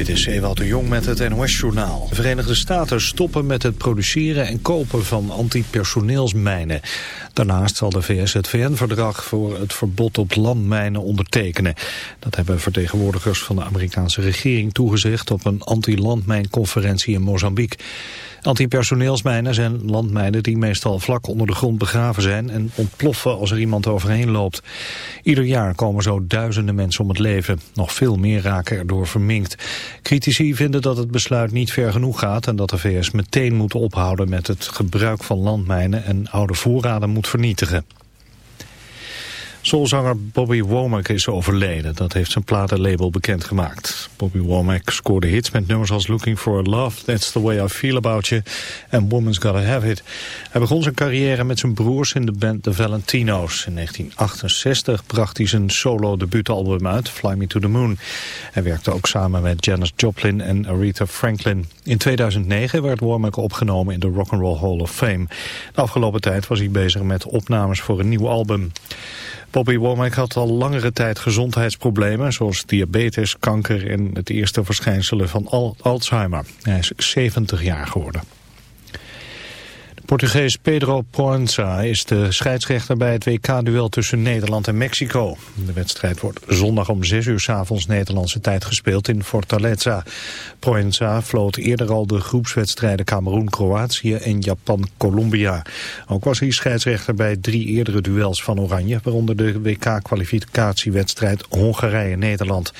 Dit is Ewout de Jong met het NOS-journaal. De Verenigde Staten stoppen met het produceren en kopen van antipersoneelsmijnen. Daarnaast zal de VS het VN-verdrag voor het verbod op landmijnen ondertekenen. Dat hebben vertegenwoordigers van de Amerikaanse regering toegezegd op een anti-landmijnconferentie in Mozambique. Antipersoneelsmijnen zijn landmijnen die meestal vlak onder de grond begraven zijn en ontploffen als er iemand overheen loopt. Ieder jaar komen zo duizenden mensen om het leven. Nog veel meer raken erdoor verminkt. Critici vinden dat het besluit niet ver genoeg gaat en dat de VS meteen moet ophouden met het gebruik van landmijnen en oude voorraden moet vernietigen. Soulzanger Bobby Womack is overleden. Dat heeft zijn platenlabel bekendgemaakt. Bobby Womack scoorde hits met nummers als Looking for Love, That's the Way I Feel About You en Woman's Gotta Have It. Hij begon zijn carrière met zijn broers in de band The Valentino's. In 1968 bracht hij zijn solo debuutalbum uit, Fly Me to the Moon. Hij werkte ook samen met Janis Joplin en Aretha Franklin. In 2009 werd Womack opgenomen in de Rock and Roll Hall of Fame. De afgelopen tijd was hij bezig met opnames voor een nieuw album. Bobby Womack had al langere tijd gezondheidsproblemen... zoals diabetes, kanker en het eerste verschijnselen van Alzheimer. Hij is 70 jaar geworden. Portugees Pedro Proença is de scheidsrechter bij het WK-duel tussen Nederland en Mexico. De wedstrijd wordt zondag om 6 uur s avonds Nederlandse tijd gespeeld in Fortaleza. Proença floot eerder al de groepswedstrijden Cameroen-Kroatië en Japan-Colombia. Ook was hij scheidsrechter bij drie eerdere duels van Oranje, waaronder de WK-kwalificatiewedstrijd Hongarije-Nederland.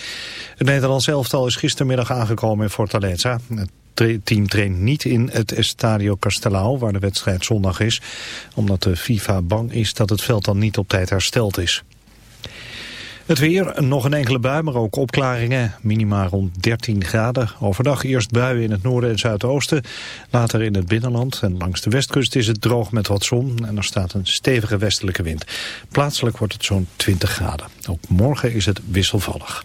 Het Nederlands elftal is gistermiddag aangekomen in Fortaleza. Team traint niet in het Estadio Castelao, waar de wedstrijd zondag is, omdat de FIFA bang is dat het veld dan niet op tijd hersteld is. Het weer, nog een enkele bui, maar ook opklaringen. Minima rond 13 graden. Overdag eerst buien in het noorden en zuidoosten. Later in het binnenland en langs de westkust is het droog met wat zon. En er staat een stevige westelijke wind. Plaatselijk wordt het zo'n 20 graden. Ook morgen is het wisselvallig.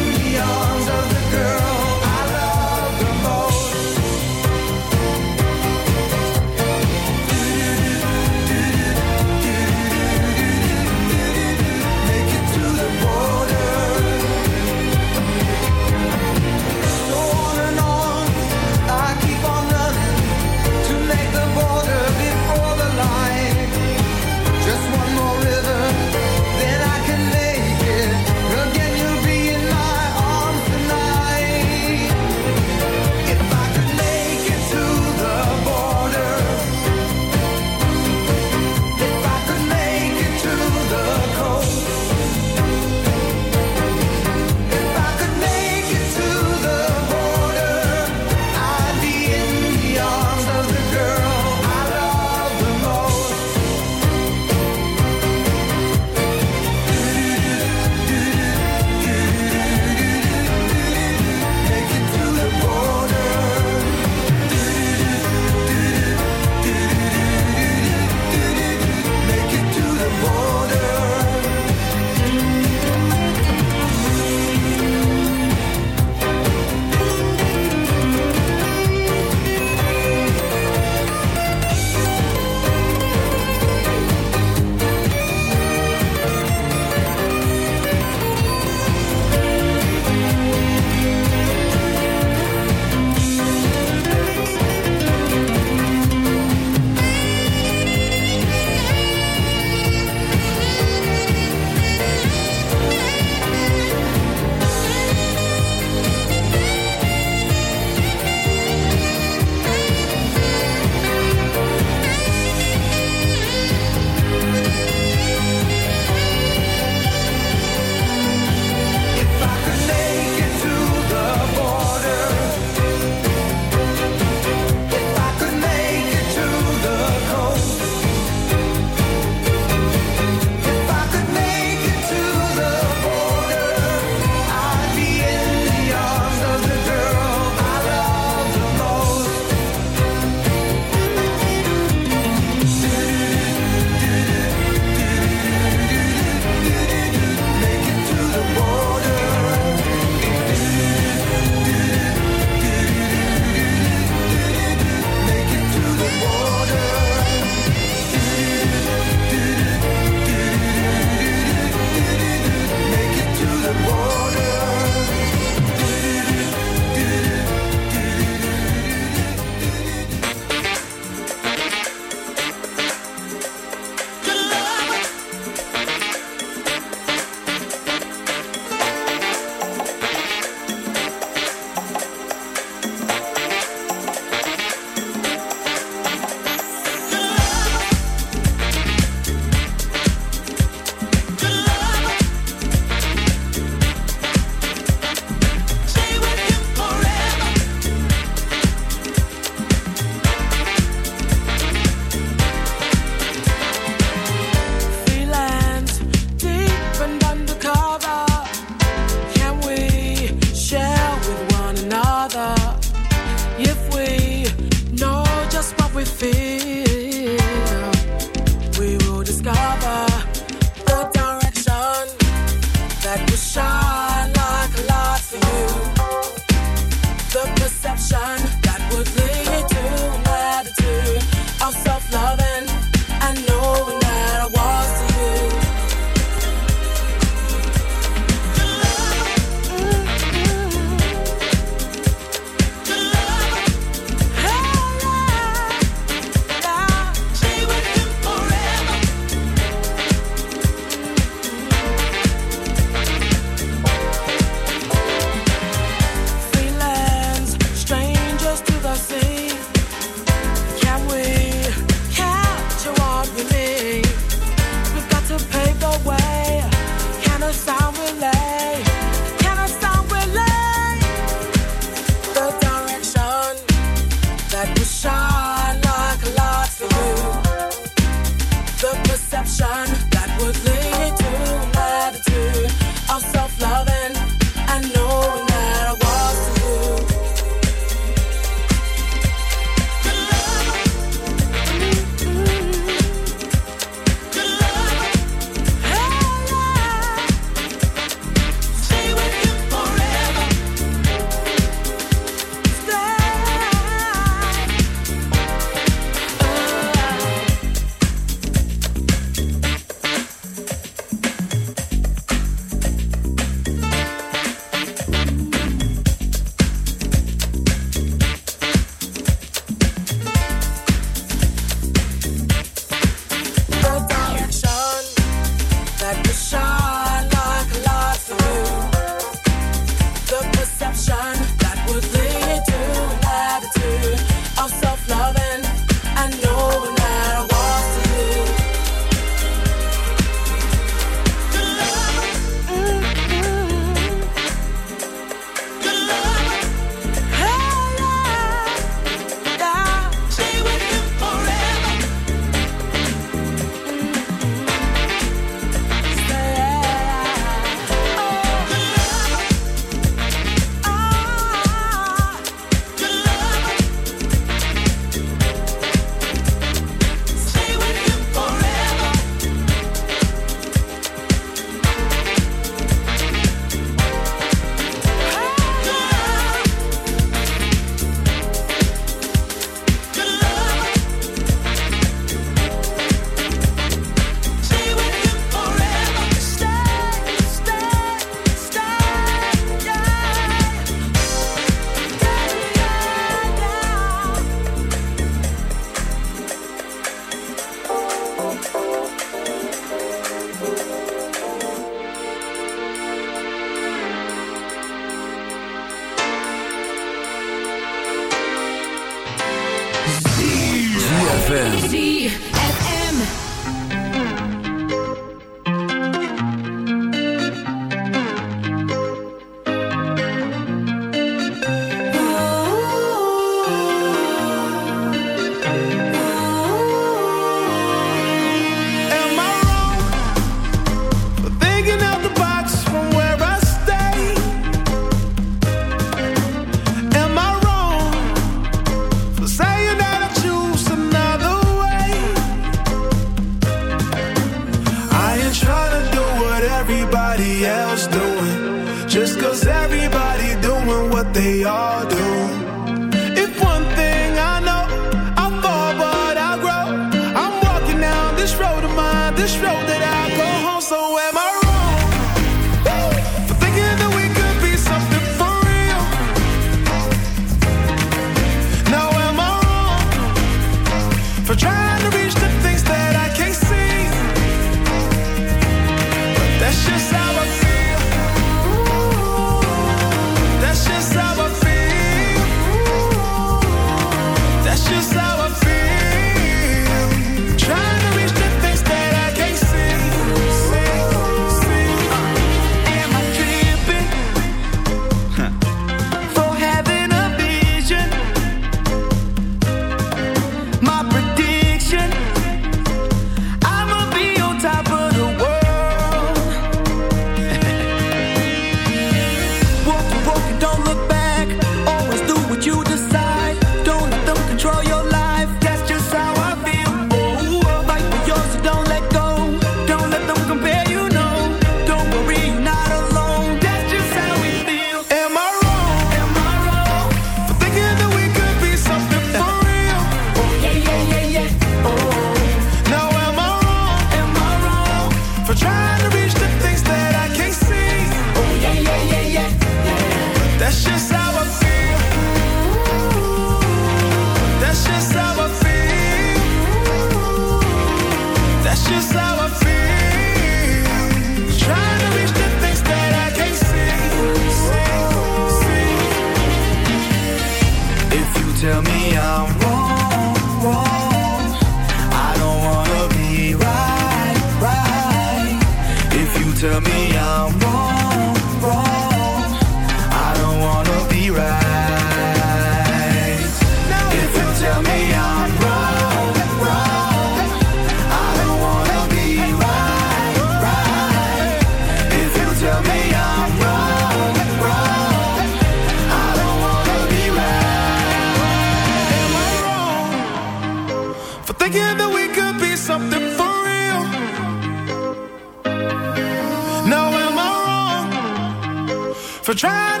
For trying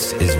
This is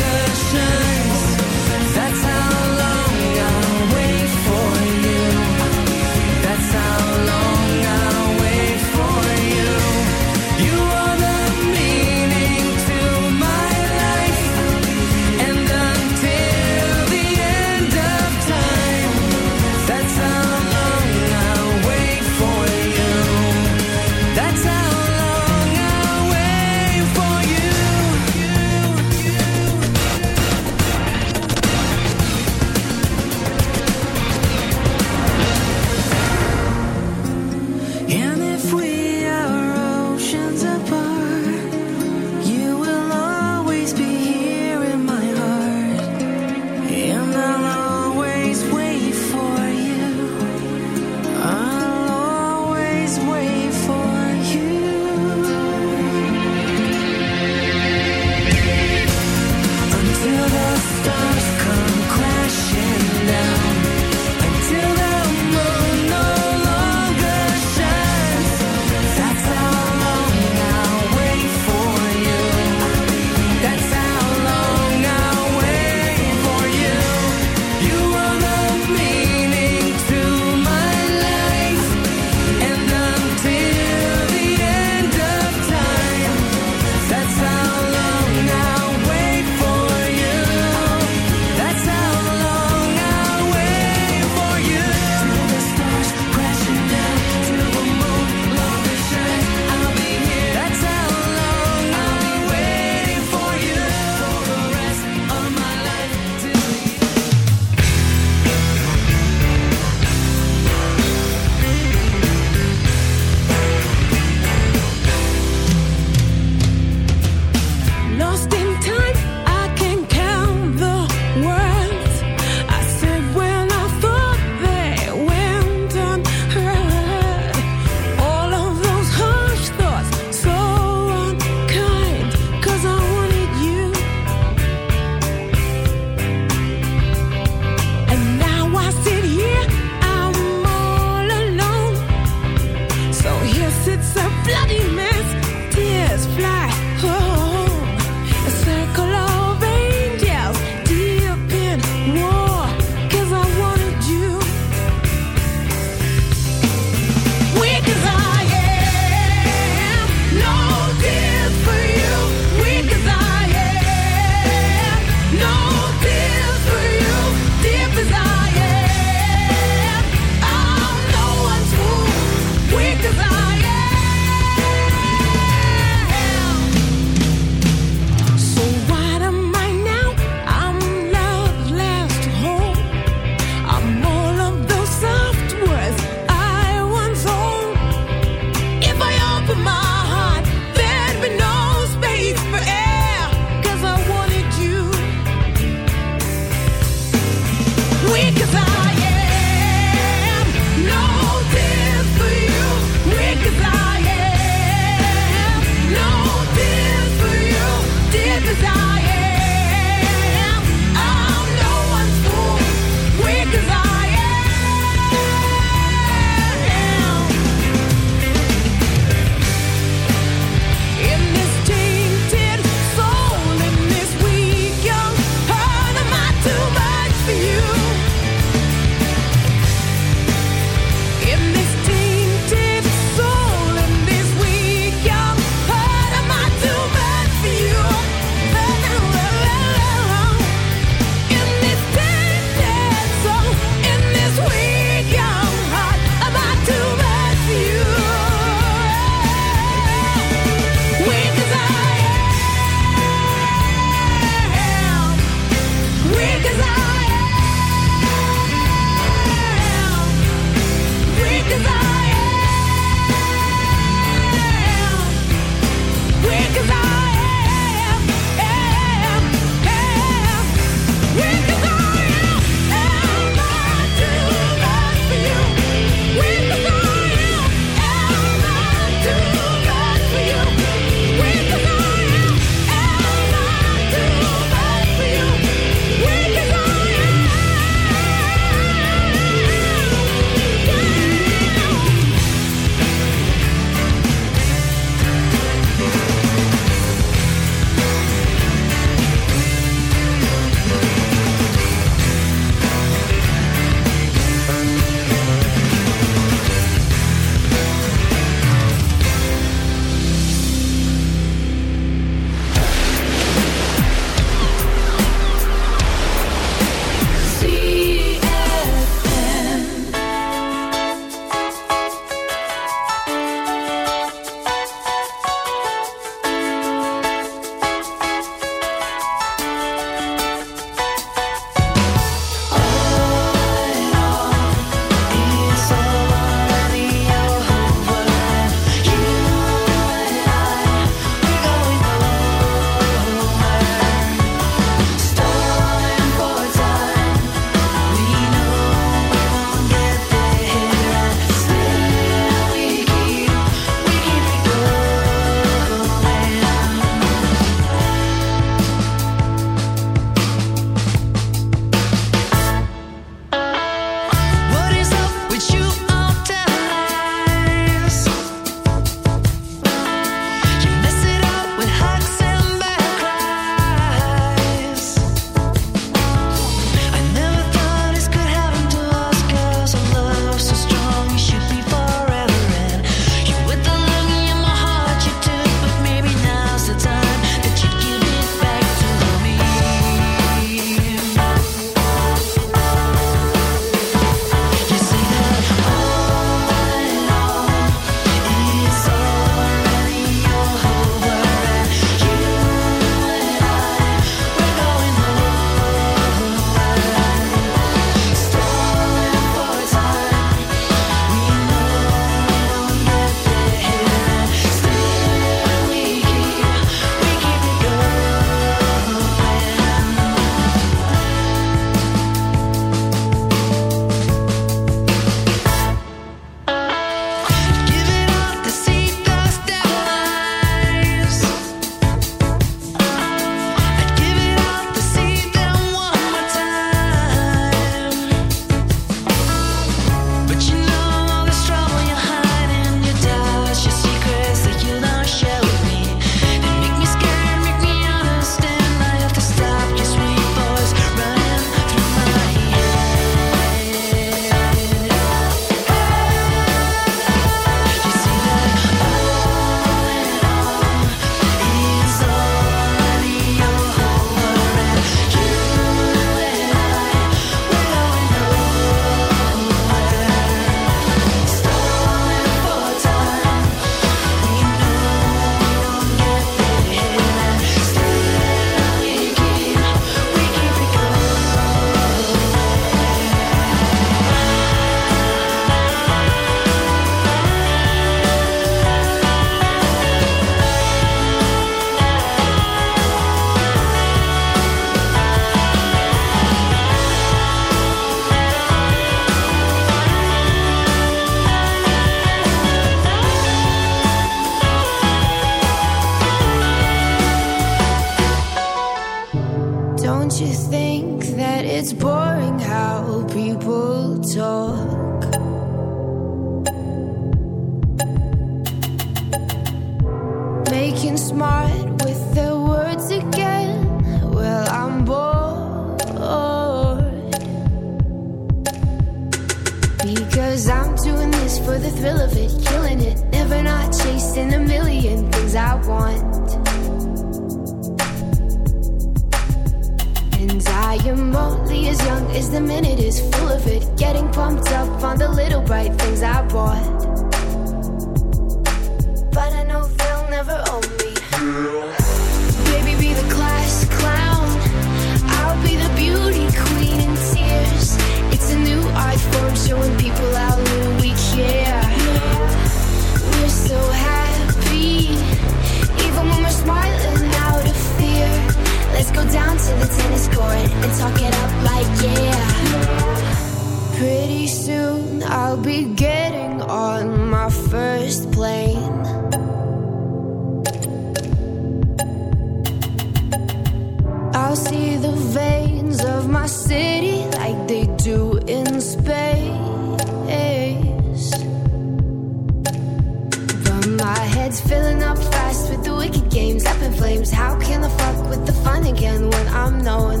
Head's filling up fast with the wicked games up in flames. How can I fuck with the fun again when I'm knowing?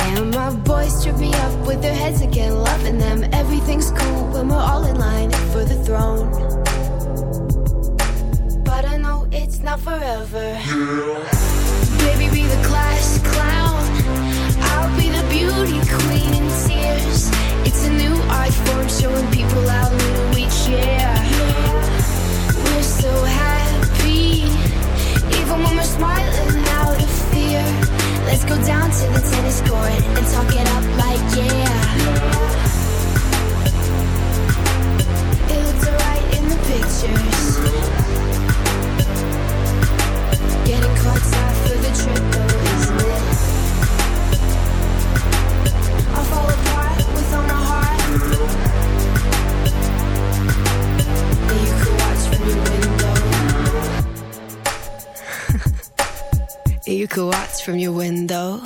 And my boys trip me up with their heads again, loving them. Everything's cool when we're all in line for the throne. But I know it's not forever. Yeah. Baby, be the class clown. I'll be the beauty queen in tears. It's a new form showing people how little we care. We're so happy, even when we're smiling out of fear. Let's go down to the tennis court and talk it up like yeah. It looks alright in the pictures. Getting caught up for the trip, though, isn't it? You could watch from your window.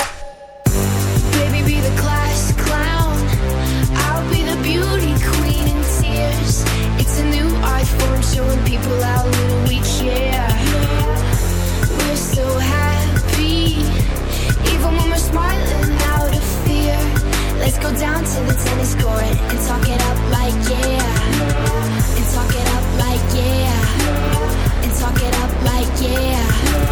Baby, be the class clown. I'll be the beauty queen in tears. It's a new art form showing people how little we care. We're so happy, even when we're smiling out of fear. Let's go down to the tennis court and talk it up like yeah. And talk it up like yeah. And talk it up like yeah.